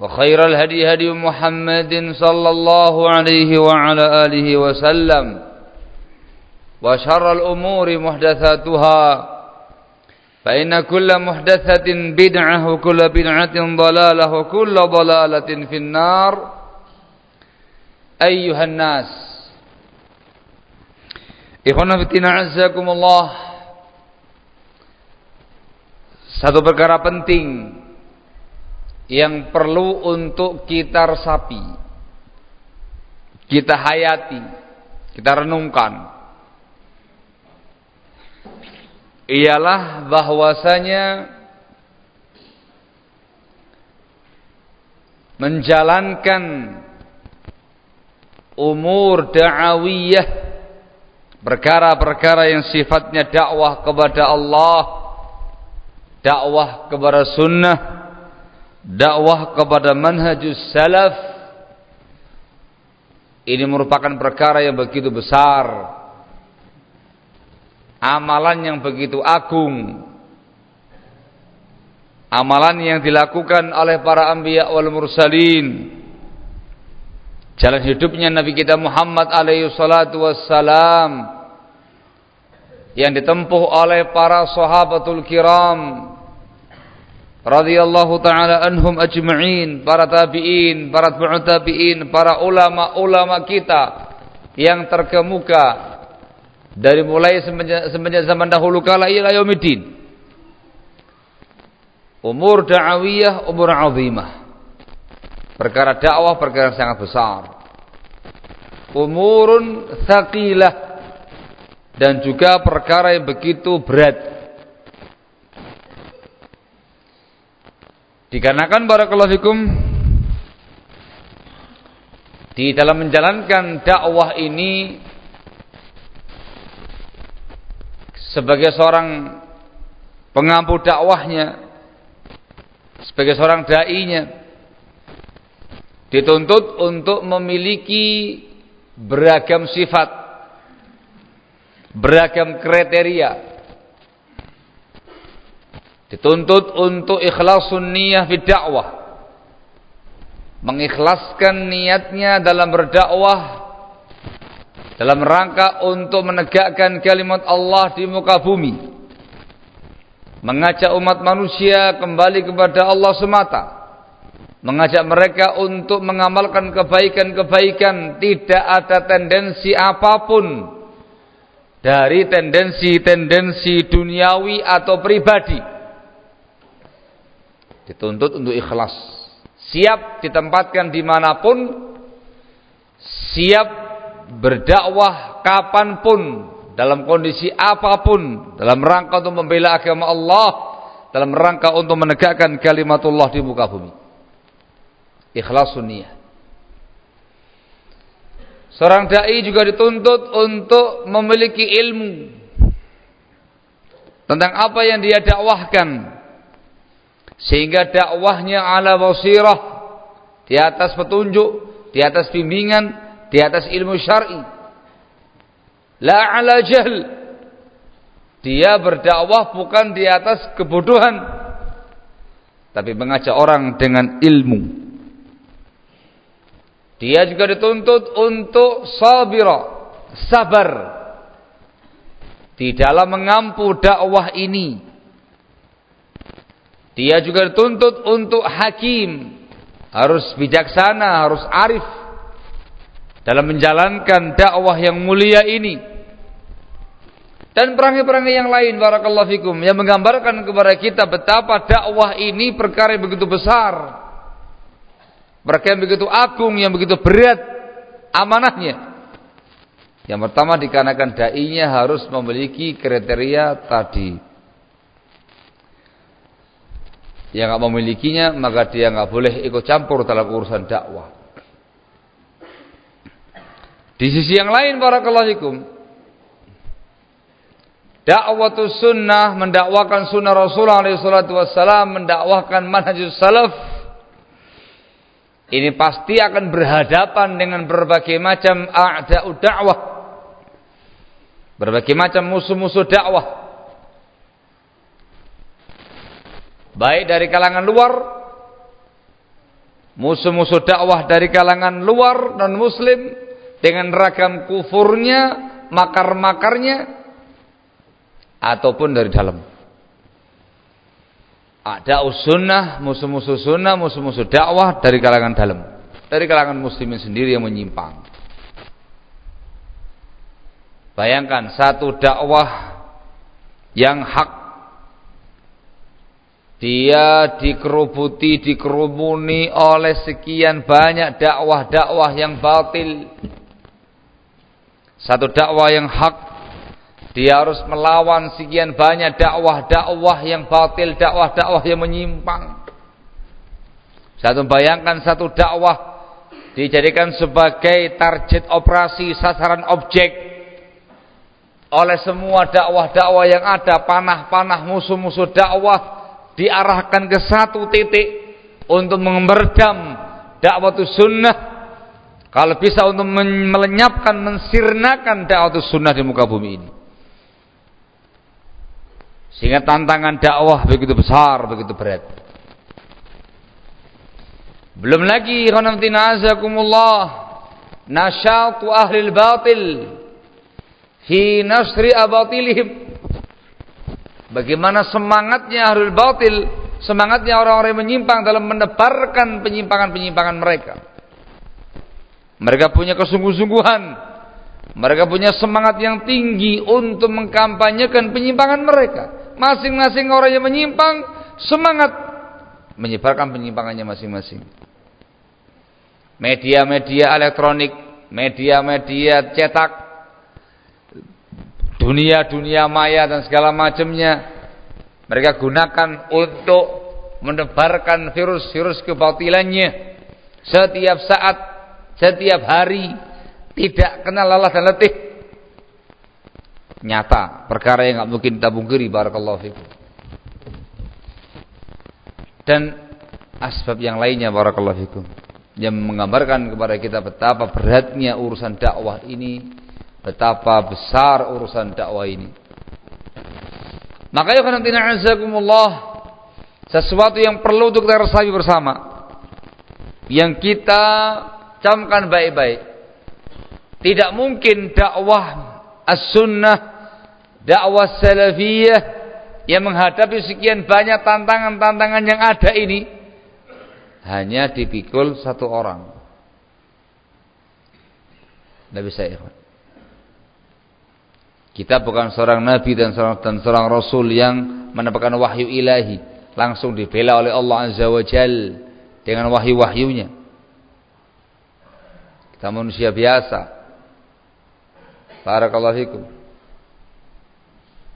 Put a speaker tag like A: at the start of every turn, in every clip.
A: وخير الهدي هدي محمد صلى الله عليه وعلى آله وسلم وشر الأمور محدثاتها فإن كل محدثة بدعة وكل بدعة ضلالة وكل ضلالة في النار. أيها الناس إخوانا فتنا عزكم الله. Satu perkara penting yang perlu untuk kita resapi, kita hayati, kita renungkan. Ialah bahwasanya menjalankan umur da'awiyah perkara-perkara yang sifatnya dakwah kepada Allah dakwah kepada sunnah dakwah kepada manhajus salaf ini merupakan perkara yang begitu besar amalan yang begitu agung amalan yang dilakukan oleh para anbiya wal mursalin. Jalan hidupnya Nabi kita Muhammad alaihi salatu wassalam yang ditempuh oleh para sahabatul kiram radhiyallahu taala anhum ajma'in para tabi'in para tabi'in para ulama-ulama kita yang terkemuka dari mulai semenjak, zaman dahulu kala ila yaumidin umur da'awiyah umur azimah. Perkara dakwah perkara sangat besar. Umurun thaqilah. Dan juga perkara yang begitu berat dikarenakan barakallahu fikum di dalam menjalankan dakwah ini sebagai seorang pengampu dakwahnya sebagai seorang dai-nya dituntut untuk memiliki beragam sifat, beragam kriteria. Dituntut untuk ikhlasun niyah fi dakwah. Mengikhlaskan niatnya dalam berdakwah dalam rangka untuk menegakkan kalimat Allah di muka bumi. Mengajak umat manusia kembali kepada Allah semata mengajak mereka untuk mengamalkan kebaikan-kebaikan tidak ada tendensi apa pun dari tendensi-tendensi duniawi atau pribadi dituntut untuk ikhlas. Siap ditempatkan di mana pun siap berdakwah kapan pun dalam kondisi apa pun dalam rangka untuk membela agama Allah dalam rangka untuk menegakkan kalimatullah di muka bumi. Ikhlasun niat. Seorang dai juga dituntut untuk memiliki ilmu tentang apa yang dia dakwahkan sehingga dakwahnya ala basirah di atas petunjuk di atas bimbingan di atas ilmu syar'i La ala jahl. Dia berdakwah bukan di atas kebodohan. Tapi mengajak orang dengan ilmu. Dia juga dituntut untuk sabira. Sabar. Di dalam mengampu dakwah ini. Dia juga dituntut untuk hakim. Harus bijaksana, harus arif dalam menjalankan dakwah yang mulia ini. Dan perangai-perangai yang lain barakallahu fikum yang menggambarkan kepada kita betapa dakwah ini perkara yang begitu besar. Perkara yang begitu agung yang begitu berat amanahnya. Yang pertama dikarenakan dai-nya harus memiliki kriteria tadi yang nggak memilikinya maka dia nggak boleh ikut campur dalam urusan dakwah. Di sisi yang lain barakallahu fikum Da'watus sunnah mendakwakan sunnah Rasulullah SAW mendakwahkan manhajus salaf ini pasti akan berhadapan dengan berbagai macam a'da'u dakwah berbagai macam musuh-musuh dakwah baik dari kalangan luar musuh-musuh dakwah dari kalangan luar dan muslim dengan ragam kufurnya, makar-makarnya ataupun dari dalam. Ada sunnah, musuh-musuh sunnah, musuh-musuh dakwah dari kalangan dalam. Dari kalangan muslimin sendiri yang menyimpang. Bayangkan satu dakwah yang hak dia dikerubuti, dikerumuni oleh sekian banyak dakwah-dakwah yang batil satu dakwah yang hak dia harus melawan sekian banyak dakwah-dakwah yang batil, dakwah-dakwah yang menyimpang. Satu bayangkan satu dakwah dijadikan sebagai target operasi sasaran objek oleh semua dakwah-dakwah yang ada, panah-panah musuh-musuh dakwah diarahkan ke satu titik untuk mengemberdam dakwah sunnah kalau bisa untuk melenyapkan, mensirnakan dakwah sunnah di muka bumi ini. Sehingga tantangan dakwah begitu besar, begitu berat. Belum lagi khonamtina azakumullah nasyatu ahli batil fi nasri abatilihim. Bagaimana semangatnya ahli batil, semangatnya orang-orang yang menyimpang dalam menebarkan penyimpangan-penyimpangan mereka. Mereka punya kesungguh-sungguhan. Mereka punya semangat yang tinggi untuk mengkampanyekan penyimpangan mereka. Masing-masing orang yang menyimpang semangat menyebarkan penyimpangannya masing-masing. Media-media elektronik, media-media cetak, dunia-dunia maya dan segala macamnya mereka gunakan untuk menebarkan virus-virus kebatilannya. Setiap saat setiap hari tidak kenal lelah dan letih. Nyata perkara yang nggak mungkin kita pungkiri barakallahu fikum. Dan asbab yang lainnya barakallahu fikum yang menggambarkan kepada kita betapa beratnya urusan dakwah ini betapa besar urusan dakwah ini makanya karena azakumullah sesuatu yang perlu untuk kita resapi bersama yang kita camkan baik-baik. Tidak mungkin dakwah as-sunnah, dakwah salafiyah yang menghadapi sekian banyak tantangan-tantangan yang ada ini hanya dipikul satu orang. Nabi saya Kita bukan seorang nabi dan seorang, dan seorang rasul yang mendapatkan wahyu ilahi langsung dibela oleh Allah Azza wa Jal dengan wahyu-wahyunya. Kita manusia biasa. Barakallahu fikum.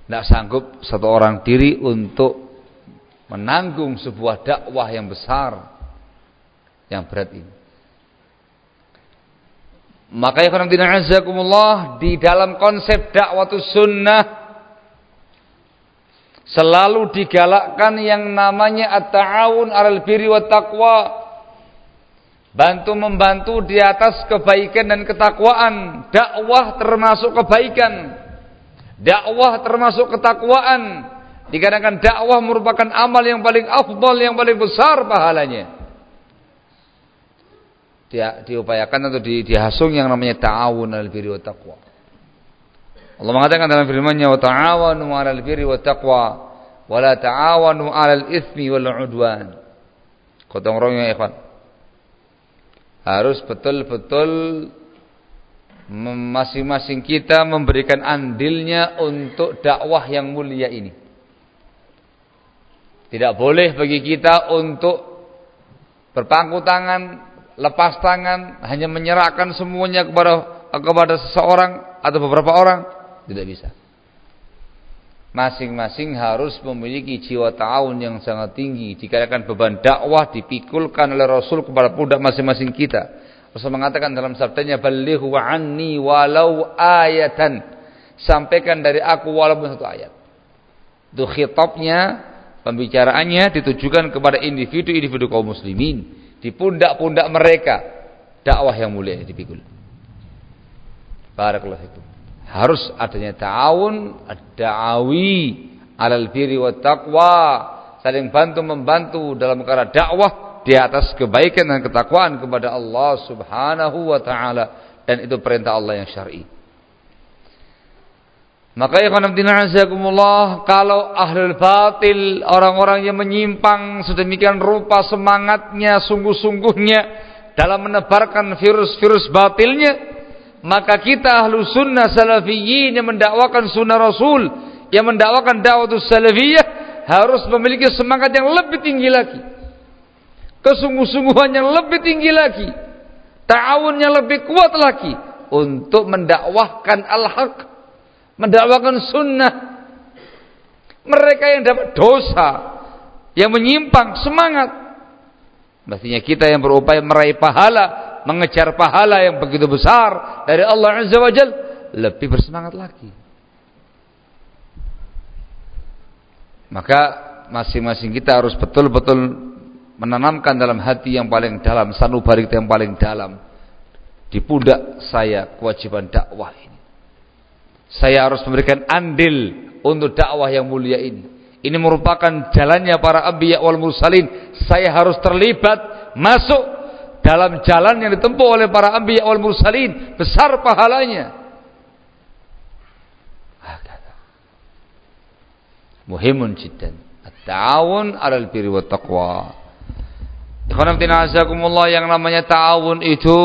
A: tidak sanggup satu orang diri untuk menanggung sebuah dakwah yang besar yang berat ini. Maka ya azakumullah di dalam konsep dakwah sunnah selalu digalakkan yang namanya at-ta'awun 'alal birri wat taqwa. Bantu membantu di atas kebaikan dan ketakwaan. Dakwah termasuk kebaikan. Dakwah termasuk ketakwaan. Dikarenakan dakwah merupakan amal yang paling afdal, yang paling besar pahalanya dia diupayakan atau di, dihasung yang namanya ta'awun al birri wa taqwa. Allah mengatakan dalam firman-Nya wa ta'awanu 'alal birri wa taqwa wa la ta'awanu 'alal itsmi wal 'udwan. Gotong royong ya ikhwan. Harus betul-betul masing-masing kita memberikan andilnya untuk dakwah yang mulia ini. Tidak boleh bagi kita untuk berpangku tangan lepas tangan, hanya menyerahkan semuanya kepada kepada seseorang atau beberapa orang, tidak bisa. Masing-masing harus memiliki jiwa ta'awun yang sangat tinggi. Dikarenakan beban dakwah dipikulkan oleh Rasul kepada pundak masing-masing kita. Rasul mengatakan dalam sabdanya, Balighu anni walau ayatan. Sampaikan dari aku walaupun satu ayat. Itu khitabnya, pembicaraannya ditujukan kepada individu-individu kaum muslimin di pundak-pundak mereka dakwah yang mulia ini dipikul. Barakallahu fikum. Harus adanya ta'awun, da'awi alal birri wa taqwa, saling bantu membantu dalam perkara dakwah di atas kebaikan dan ketakwaan kepada Allah Subhanahu wa taala dan itu perintah Allah yang syar'i. Maka azakumullah kalau ahlul batil orang-orang yang menyimpang sedemikian rupa semangatnya sungguh-sungguhnya dalam menebarkan virus-virus batilnya maka kita ahlu sunnah salafiyin yang mendakwakan sunnah rasul yang mendakwakan dakwah salafiyah harus memiliki semangat yang lebih tinggi lagi. Kesungguh-sungguhan yang lebih tinggi lagi. Ta'awunnya lebih kuat lagi. Untuk mendakwahkan al-haq mendakwakan sunnah. Mereka yang dapat dosa, yang menyimpang semangat. Mestinya kita yang berupaya meraih pahala, mengejar pahala yang begitu besar dari Allah Azza wa Jal, lebih bersemangat lagi. Maka masing-masing kita harus betul-betul menanamkan dalam hati yang paling dalam, sanubari kita yang paling dalam. Di pundak saya kewajiban dakwah ini. Saya harus memberikan andil untuk dakwah yang mulia ini. Ini merupakan jalannya para anbiya wal mursalin. Saya harus terlibat masuk dalam jalan yang ditempuh oleh para anbiya wal mursalin. Besar pahalanya. Muhimun jiddan. At-ta'awun 'alal birri wat taqwa. Ikhwan azakumullah yang namanya ta'awun itu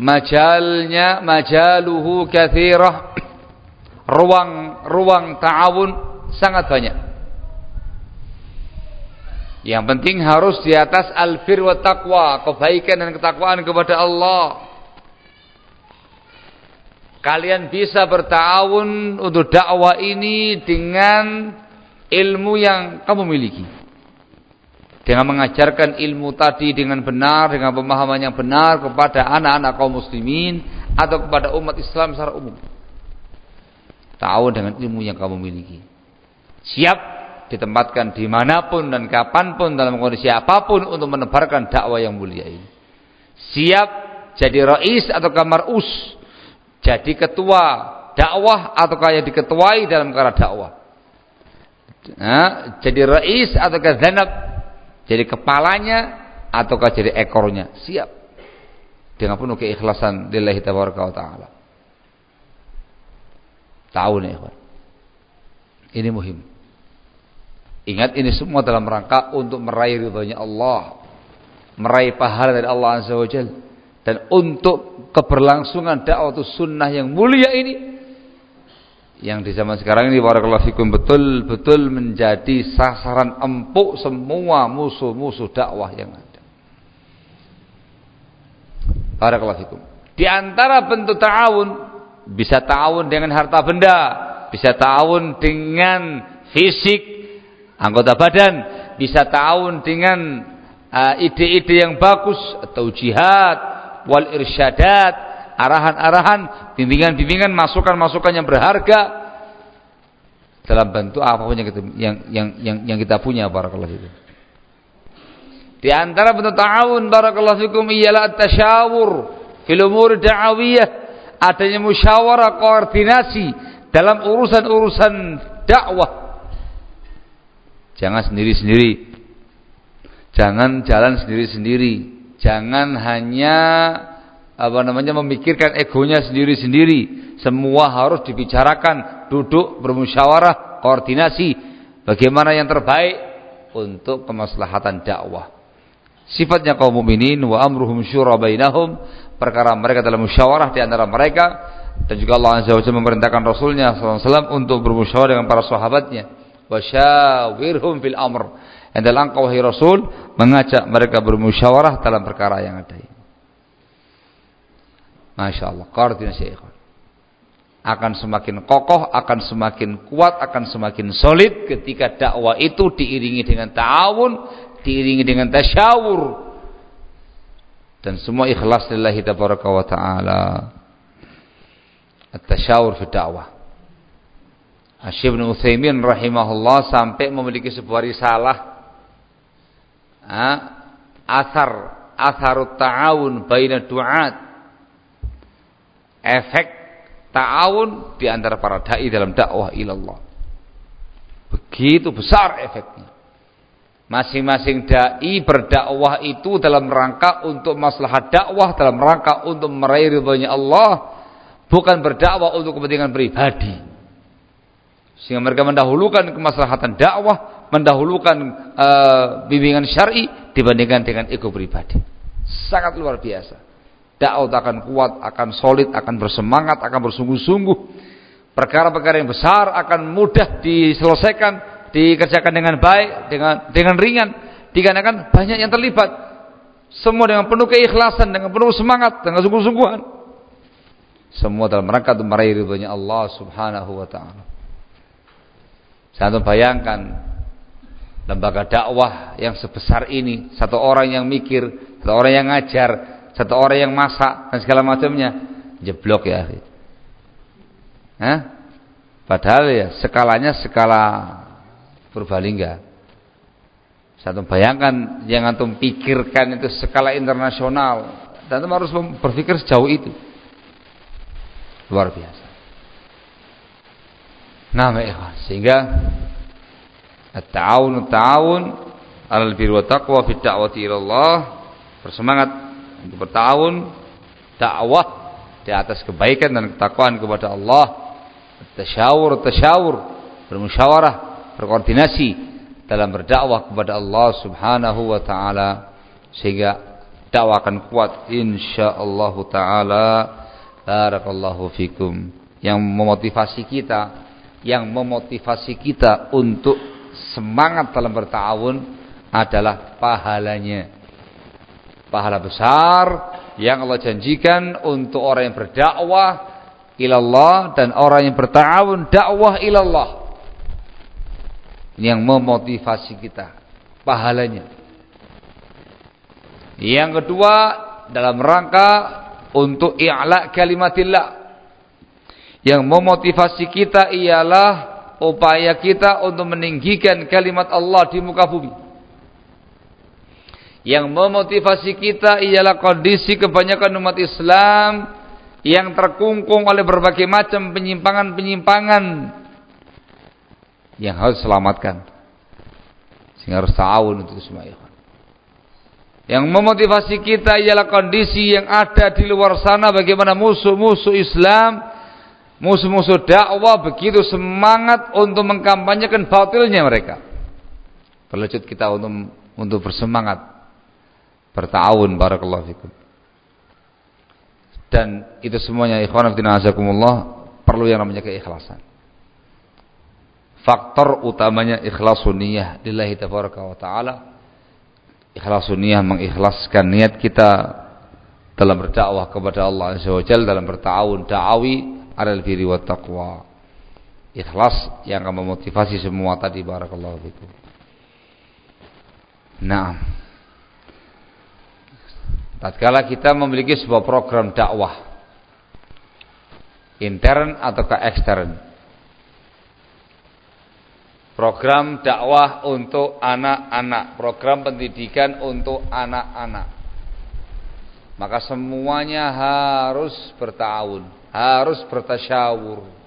A: majalnya majaluhu kathirah ruang-ruang ta'awun sangat banyak. Yang penting harus di atas al-fir wa taqwa, kebaikan dan ketakwaan kepada Allah. Kalian bisa bertawun untuk dakwah ini dengan ilmu yang kamu miliki. Dengan mengajarkan ilmu tadi dengan benar, dengan pemahaman yang benar kepada anak-anak kaum muslimin atau kepada umat Islam secara umum. Tahu dengan ilmu yang kamu miliki. Siap ditempatkan di mana pun dan kapan pun dalam kondisi apa pun untuk menebarkan dakwah yang mulia ini. Siap jadi rais atau kamar us, jadi ketua dakwah atau kayak diketuai dalam perkara dakwah. Nah, jadi rais atau zanab, jadi kepalanya ataukah jadi ekornya. Siap. Dengan penuh keikhlasan lillahi taala. Tahu nih, ikhwan. Ini muhim. Ingat ini semua dalam rangka untuk meraih ridhonya Allah. Meraih pahala dari Allah Azza wa. Dan untuk keberlangsungan dakwah sunnah yang mulia ini. Yang di zaman sekarang ini Barakallahu fikum betul-betul menjadi sasaran empuk semua musuh-musuh dakwah yang ada. Barakallahu fikum. Di antara bentuk ta'awun bisa ta'awun dengan harta benda. Bisa ta'awun dengan fisik anggota badan, bisa ta'awun dengan uh, ide-ide uh, yang bagus atau jihad, wal irsyadat, arahan-arahan, bimbingan-bimbingan, masukan-masukan yang berharga. Dalam bentuk apa pun yang kita, yang yang yang, yang kita punya barakallahu fikum. Di antara bentuk ta'awun barakallahu fikum ialah at-tasyawur fil umur da'awiyah, adanya musyawarah koordinasi dalam urusan-urusan dakwah. Jangan sendiri-sendiri. Jangan jalan sendiri-sendiri. Jangan hanya apa namanya memikirkan egonya sendiri-sendiri. Semua harus dibicarakan, duduk bermusyawarah, koordinasi bagaimana yang terbaik untuk kemaslahatan dakwah. Sifatnya kaum mukminin wa amruhum syura bainahum, perkara mereka dalam musyawarah di antara mereka dan juga Allah Azza wa Jalla memerintahkan Rasulnya SAW untuk bermusyawarah dengan para sahabatnya. Wasyawirhum fil amr. Dan dalam engkau wahai Rasul mengajak mereka bermusyawarah dalam perkara yang ada. Masya Allah. Akan semakin kokoh, akan semakin kuat, akan semakin solid ketika dakwah itu diiringi dengan ta'awun, diiringi dengan tasyawur dan semua ikhlas lillahi tabaraka wa taala. At-tasyawur fi dakwah Syekh bin Utsaimin rahimahullah sampai memiliki sebuah risalah asar asarut ta'awun baina du'at. Efek ta'awun di antara para dai dalam dakwah ilallah. Begitu besar efeknya Masing-masing dai berdakwah itu dalam rangka untuk maslahat dakwah, dalam rangka untuk meraih ridhonya Allah, bukan berdakwah untuk kepentingan pribadi. Sehingga mereka mendahulukan kemaslahatan dakwah, mendahulukan uh, bimbingan syar'i dibandingkan dengan ego pribadi. Sangat luar biasa. Dakwah akan kuat, akan solid, akan bersemangat, akan bersungguh-sungguh. Perkara-perkara yang besar akan mudah diselesaikan dikerjakan dengan baik, dengan dengan ringan, dikarenakan banyak yang terlibat. Semua dengan penuh keikhlasan, dengan penuh semangat, dengan sungguh-sungguhan. Semua dalam rangka untuk meraih ridhonya Allah Subhanahu wa taala. Saya bayangkan lembaga dakwah yang sebesar ini, satu orang yang mikir, satu orang yang ngajar, satu orang yang masak dan segala macamnya, jeblok ya. Hah? Padahal ya skalanya skala Purbalingga. Satu bayangkan yang antum pikirkan itu skala internasional dan antum harus berpikir sejauh itu. Luar biasa. Nah, ikhwan, sehingga at-ta'awun at-ta'awun 'alal birri wa taqwa fi da'wati ila Allah, bersemangat untuk bertahun dakwah di atas kebaikan dan ketakwaan kepada Allah. Tasyawur, tasyawur, bermusyawarah berkoordinasi dalam berdakwah kepada Allah Subhanahu wa taala sehingga dakwah akan kuat. Insyaallah taala barakallahu fikum. Yang memotivasi kita yang memotivasi kita untuk semangat dalam bertawun adalah pahalanya. Pahala besar yang Allah janjikan untuk orang yang berdakwah ilallah dan orang yang bertawun dakwah ilallah yang memotivasi kita pahalanya. Yang kedua dalam rangka untuk i'la kalimatillah. Yang memotivasi kita ialah upaya kita untuk meninggikan kalimat Allah di muka bumi. Yang memotivasi kita ialah kondisi kebanyakan umat Islam yang terkungkung oleh berbagai macam penyimpangan-penyimpangan yang harus selamatkan. Sehingga harus ta'awun untuk semua ikhwan. Yang memotivasi kita ialah kondisi yang ada di luar sana bagaimana musuh-musuh Islam, musuh-musuh dakwah begitu semangat untuk mengkampanyekan batilnya mereka. Perlucut kita untuk untuk bersemangat bertahun barakallahu fikum. Dan itu semuanya ikhwan fillah perlu yang namanya keikhlasan faktor utamanya ikhlasun niyah lillahi tabaraka wa taala ikhlasun niyah mengikhlaskan niat kita dalam berdakwah kepada Allah azza wa jalla dalam bertawun da'awi alal birri wat taqwa ikhlas yang akan memotivasi semua tadi barakallahu fikum. Nah, tatkala kita memiliki sebuah program dakwah intern ataukah ekstern. Program dakwah untuk anak-anak, program pendidikan untuk anak-anak. Maka semuanya harus bertahun, harus bertasyawur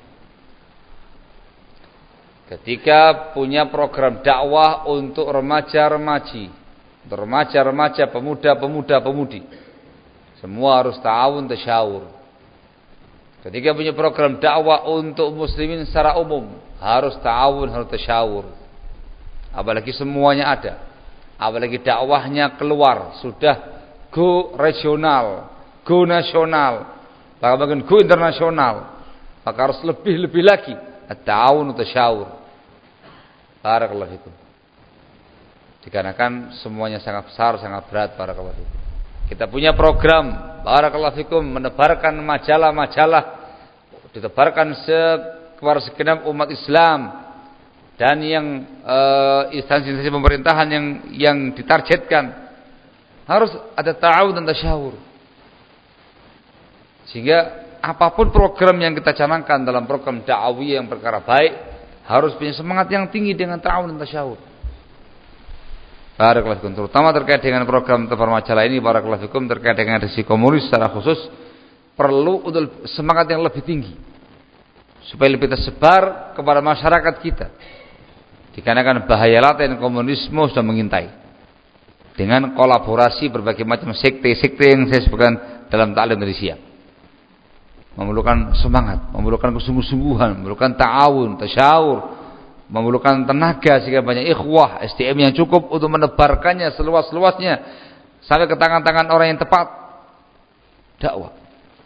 A: Ketika punya program dakwah untuk remaja-remaji, remaja-remaja, pemuda-pemuda, pemudi, semua harus ta'awun tasyawur. Ketika punya program dakwah untuk muslimin secara umum, harus ta'awun, harus tasyawur. Apalagi semuanya ada. Apalagi dakwahnya keluar, sudah go regional, go nasional, bahkan go internasional. Maka harus lebih-lebih lagi at-ta'awun tasyawur. Barakallahu fikum. Dikarenakan semuanya sangat besar, sangat berat barakallahu fikum. Kita punya program barakallahu fikum menebarkan majalah-majalah ditebarkan se kepada segenap umat Islam dan yang eh, instansi-instansi pemerintahan yang yang ditargetkan harus ada ta'awun dan tasyawur. Sehingga apa pun program yang kita canangkan dalam program dakwah yang perkara baik harus punya semangat yang tinggi dengan ta'awun dan tasyawur. Barakallahu fikum. Terutama terkait dengan program tebar majalah ini barakallahu fikum terkait dengan risiko komunis secara khusus perlu untuk semangat yang lebih tinggi supaya lebih tersebar kepada masyarakat kita. Dikarenakan bahaya laten komunisme sudah mengintai. Dengan kolaborasi berbagai macam sekte-sekte yang saya sebutkan dalam taklim dari siang memerlukan semangat, memerlukan kesungguh-sungguhan, memerlukan ta'awun, tasyawur, memerlukan tenaga sehingga banyak ikhwah, SDM yang cukup untuk menebarkannya seluas-luasnya sampai ke tangan-tangan orang yang tepat. Dakwah.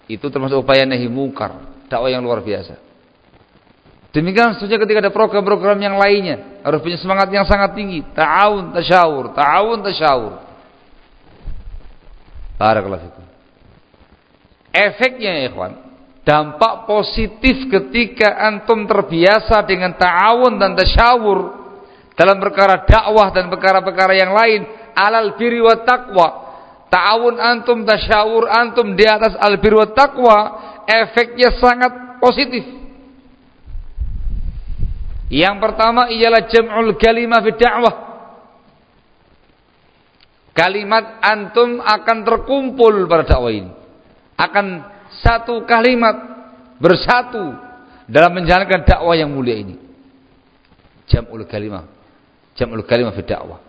A: Itu termasuk upaya nahi mungkar, dakwah yang luar biasa. Demikian seterusnya ketika ada program-program yang lainnya harus punya semangat yang sangat tinggi, ta'awun, tasyawur, ta'awun, tasyawur. Barakallahu fikum. Efeknya ya ikhwan, dampak positif ketika antum terbiasa dengan ta'awun dan tasyawur dalam perkara dakwah dan perkara-perkara yang lain alal birri wa taqwa. Ta'awun antum tasyawur antum di atas al birri wa taqwa efeknya sangat positif. Yang pertama ialah jam'ul kalimah fi dakwah. Kalimat antum akan terkumpul pada dakwah ini. Akan satu kalimat bersatu dalam menjalankan dakwah yang mulia ini. Jam'ul kalimah. Jam'ul kalimah fi dakwah.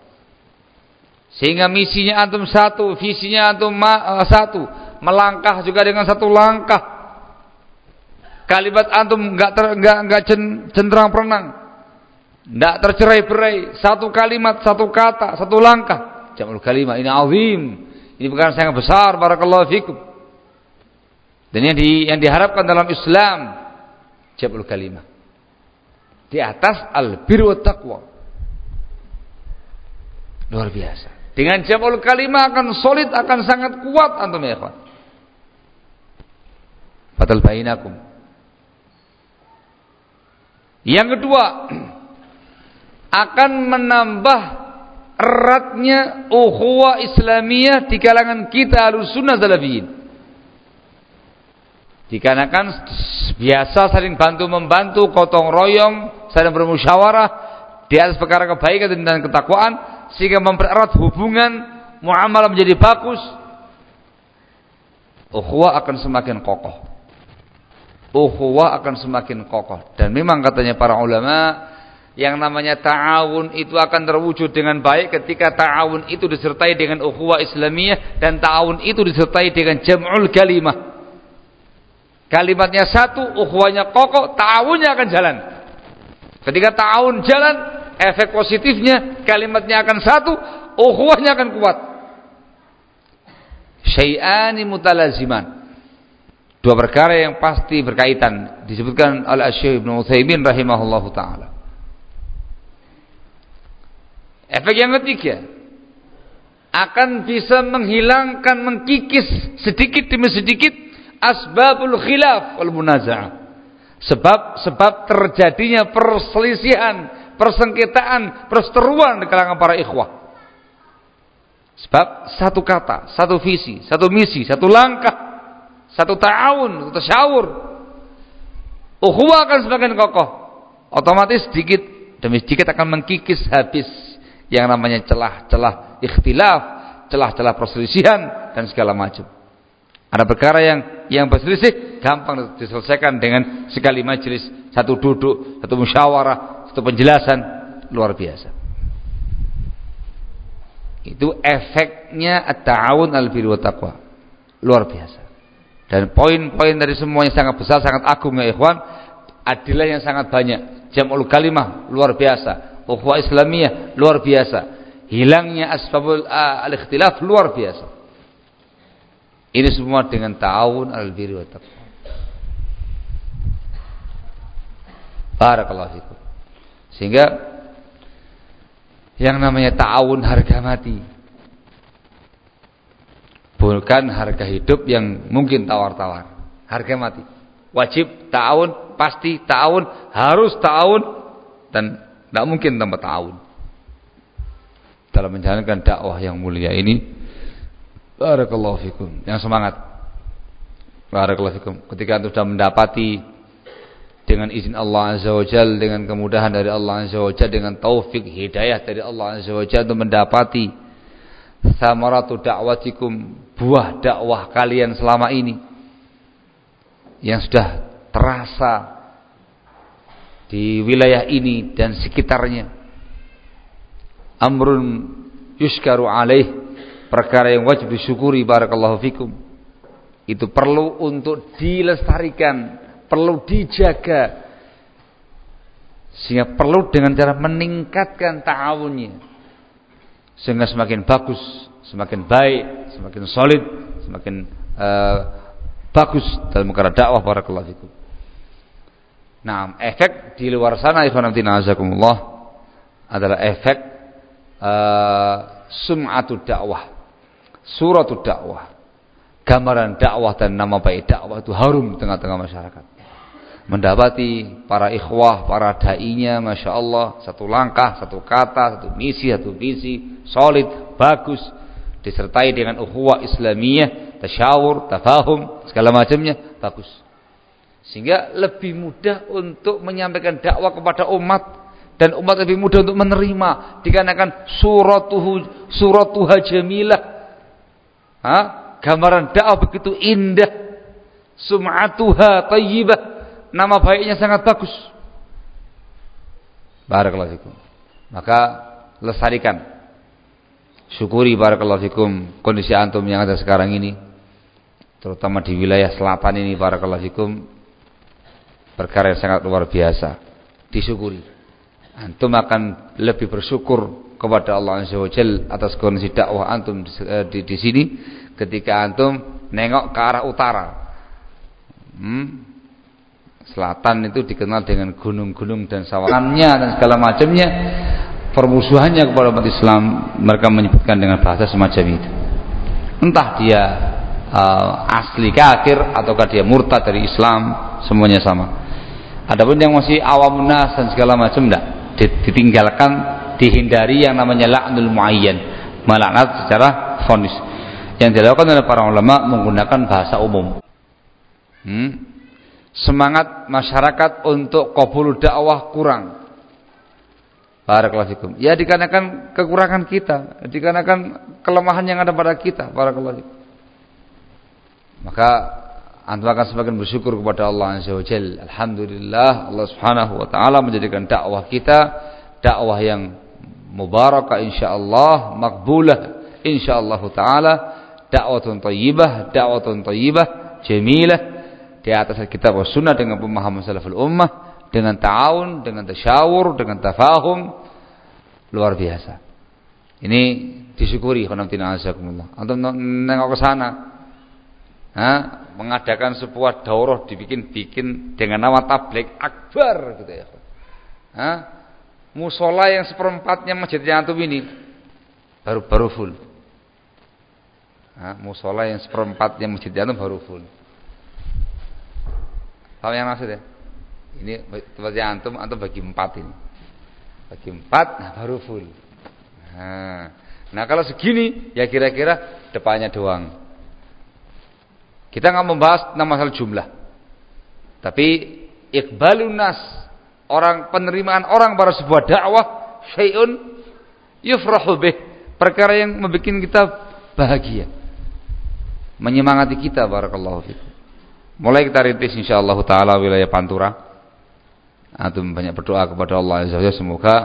A: Sehingga misinya antum satu, visinya antum uh, satu, melangkah juga dengan satu langkah. Kalimat antum enggak ter, enggak enggak cenderang perenang. Enggak tercerai-berai, satu kalimat, satu kata, satu langkah. Jam'ul kalimah ini azim. Ini bukan sangat besar barakallahu fikum. Dan yang, di, yang diharapkan dalam Islam jabul kalimah. Di atas al-bir wa taqwa. Luar biasa. Dengan jabul kalimah akan solid, akan sangat kuat antum ya ikhwan. Fatal bainakum. Yang kedua, akan menambah eratnya ukhuwah Islamiyah di kalangan kita Ahlussunnah Salafiyin. Dikarenakan biasa saling bantu membantu, kotong royong, saling bermusyawarah di atas perkara kebaikan dan ketakwaan sehingga mempererat hubungan muamalah menjadi bagus. Ukhuwah akan semakin kokoh. Ukhuwah akan semakin kokoh. Dan memang katanya para ulama yang namanya ta'awun itu akan terwujud dengan baik ketika ta'awun itu disertai dengan ukhuwah Islamiyah dan ta'awun itu disertai dengan jam'ul kalimah Kalimatnya satu, ukhuwahnya kokoh, ta'awunnya akan jalan. Ketika ta'awun jalan, efek positifnya kalimatnya akan satu, ukhuwahnya akan kuat. Syai'ani mutalaziman. Dua perkara yang pasti berkaitan disebutkan oleh Syekh Ibnu Utsaimin rahimahullahu taala. Efek yang ketiga akan bisa menghilangkan, mengkikis sedikit demi sedikit asbabul khilaf wal munaza'ah. Sebab sebab terjadinya perselisihan, persengketaan, perseteruan di kalangan para ikhwah. Sebab satu kata, satu visi, satu misi, satu langkah, satu ta'awun, satu tasyawur. Ukhuwah akan semakin kokoh. Otomatis sedikit demi sedikit akan mengkikis habis yang namanya celah-celah ikhtilaf, celah-celah perselisihan dan segala macam. Ada perkara yang yang berselisih gampang diselesaikan dengan sekali majelis, satu duduk, satu musyawarah, satu penjelasan luar biasa. Itu efeknya at-ta'awun al-birri wa taqwa. Luar biasa. Dan poin-poin dari semuanya sangat besar, sangat agung ya ikhwan. Adilah yang sangat banyak. Jam'ul kalimah luar biasa. Ukhuwah Islamiyah luar biasa. Hilangnya asbabul al-ikhtilaf luar biasa. Ini semua dengan ta'awun al-birri wa taqwa. Barakallahu fikum. Sehingga yang namanya ta'awun harga mati. Bukan harga hidup yang mungkin tawar-tawar. Harga mati. Wajib ta'awun, pasti ta'awun, harus ta'awun dan tidak mungkin tanpa ta'awun. Dalam menjalankan dakwah yang mulia ini Barakallahu fikum. Yang semangat. Barakallahu fikum. Ketika Anda sudah mendapati dengan izin Allah Azza wa Jal, dengan kemudahan dari Allah Azza wa Jal, dengan taufik hidayah dari Allah Azza wa Jal untuk mendapati samaratu da'watikum, buah dakwah kalian selama ini yang sudah terasa di wilayah ini dan sekitarnya. Amrun yuskaru alaih perkara yang wajib disyukuri barakallahu fikum. Itu perlu untuk dilestarikan perlu dijaga. Sehingga perlu dengan cara meningkatkan ta'awunnya. Sehingga semakin bagus semakin baik semakin solid semakin uh, bagus dalam perkara dakwah barakallahu fikum. Nah efek di luar sana ikhwan adalah efek uh, sum'atu dakwah suratul dakwah. Gambaran dakwah dan nama baik dakwah itu harum di tengah-tengah masyarakat. Mendapati para ikhwah, para da'inya Masya Allah, satu langkah, satu kata, satu misi, satu visi solid, bagus disertai dengan ukhuwah islamiyah tasyawur, tafahum segala macamnya, bagus. Sehingga lebih mudah untuk menyampaikan dakwah kepada umat dan umat lebih mudah untuk menerima. Dikarenakan suratuhu suratuha jamilah ha? gambaran dakwah begitu indah. Sum'atuha tayyibah. Nama baiknya sangat bagus. Barakallahu fikum. Maka lestarikan. Syukuri barakallahu fikum kondisi antum yang ada sekarang ini. Terutama di wilayah selatan ini barakallahu fikum. Perkara yang sangat luar biasa. Disyukuri. Antum akan lebih bersyukur kepada Allah Azza wa Jal atas kondisi dakwah antum di, eh, di, di sini ketika antum nengok ke arah utara. Hmm? Selatan itu dikenal dengan gunung-gunung dan sawangannya dan segala macamnya. Permusuhannya kepada umat Islam mereka menyebutkan dengan bahasa semacam itu. Entah dia uh, asli kafir ataukah dia murtad dari Islam, semuanya sama. Adapun yang masih awam nas dan segala macam tidak ditinggalkan dihindari yang namanya la'nul muayyan melaknat secara fonis. Yang dilakukan oleh para ulama menggunakan bahasa umum. Hmm? semangat masyarakat untuk qabul dakwah kurang. Barakallahu Ya dikarenakan kekurangan kita, dikarenakan kelemahan yang ada pada kita. Barakallahu Maka antum akan semakin bersyukur kepada Allah Azza wa Alhamdulillah Allah Subhanahu wa taala menjadikan dakwah kita dakwah yang mubarakah insyaallah makbulah insyaallah taala. Dakwatun thayyibah dakwatun thayyibah jamilah. Di atas kitab was sunnah dengan pemahaman salaful ummah dengan ta'awun dengan tasyawur dengan tafahum. Luar biasa. Ini disyukuri. Khonamtina azakumullah. Antum nengok ke sana ha? mengadakan sebuah daurah dibikin-bikin dengan nama tablik akbar gitu ya ha? musola yang seperempatnya masjid yang antum ini baru baru full. Nah, musola yang seperempatnya masjid yang antum baru full. Paham yang maksud ya? Ini seperti antum, antum bagi empat ini. Bagi empat, nah baru full. Nah, nah kalau segini, ya kira-kira depannya doang. Kita nggak membahas nama masalah jumlah. Tapi iqbalun nas, orang penerimaan orang pada sebuah dakwah syai'un yufrahu bih, perkara yang membuat kita bahagia. Menyemangati kita barakallahu fikum. Mulai kita rintis insyaallah taala wilayah Pantura. Antum banyak berdoa kepada Allah Azza wa semoga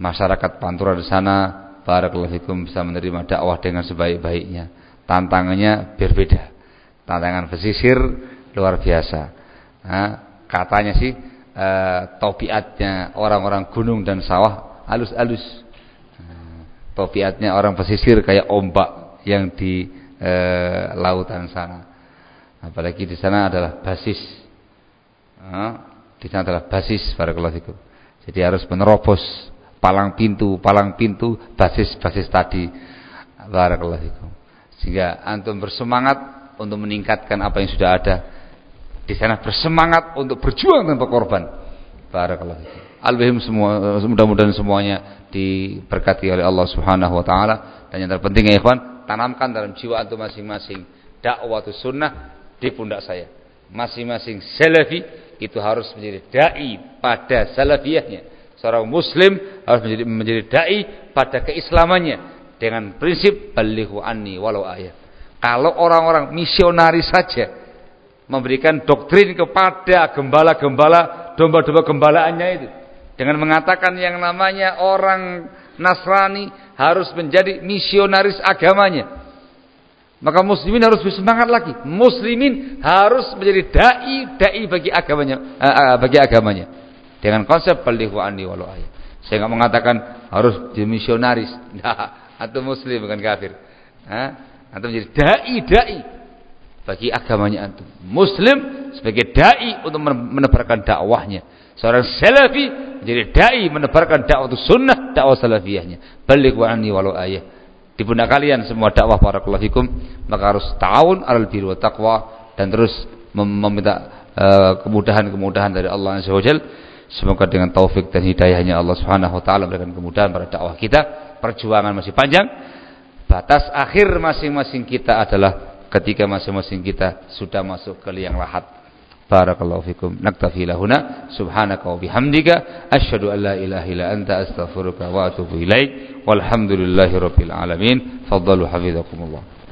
A: masyarakat Pantura di sana barakallahu fikum bisa menerima dakwah dengan sebaik-baiknya. Tantangannya berbeda. Tantangan pesisir luar biasa. Nah, katanya sih e, topiatnya orang-orang gunung dan sawah halus-halus. Nah, topiatnya orang pesisir kayak ombak yang di e, lautan sana. Apalagi di sana adalah basis. di sana adalah basis para fikum. Jadi harus menerobos palang pintu, palang pintu, basis-basis tadi. Barakallahu fikum. Sehingga antum bersemangat untuk meningkatkan apa yang sudah ada. Di sana bersemangat untuk berjuang tanpa korban. Barakallahu. Al-Bihim semua mudah-mudahan semuanya diberkati oleh Allah Subhanahu wa taala dan yang terpenting ya ikhwan, tanamkan dalam jiwa antum masing-masing dakwah sunnah di pundak saya. Masing-masing salafi itu harus menjadi dai pada salafiyahnya. Seorang muslim harus menjadi menjadi dai pada keislamannya dengan prinsip balighu anni walau ayat. Kalau orang-orang misionaris saja memberikan doktrin kepada gembala-gembala domba-domba gembalaannya itu dengan mengatakan yang namanya orang Nasrani harus menjadi misionaris agamanya maka muslimin harus bersemangat lagi. Muslimin harus menjadi dai dai bagi agamanya uh, bagi agamanya. Dengan konsep balighu anni walau ayat. Saya enggak mengatakan harus jadi misionaris. Nah, atau muslim bukan kafir. Atau menjadi dai dai bagi agamanya antum. Muslim sebagai dai untuk menebarkan dakwahnya. Seorang salafi menjadi dai menebarkan dakwah sunnah, dakwah salafiyahnya. Balighu anni walau ayat di pundak kalian semua dakwah para fikum maka harus ta'awun alal birri wa taqwa dan terus meminta eh, kemudahan-kemudahan dari Allah Azza wajal semoga dengan taufik dan hidayahnya Allah Subhanahu wa taala memberikan kemudahan pada dakwah kita perjuangan masih panjang batas akhir masing-masing kita adalah ketika masing-masing kita sudah masuk ke liang lahat. Barakallahu fikum. Naktafi lahuna. Subhanaka wa bihamdika. Asyhadu an la ilaha illa anta astaghfiruka wa atubu walhamdulillahi rabbil alamin. Faddalu hafizakumullah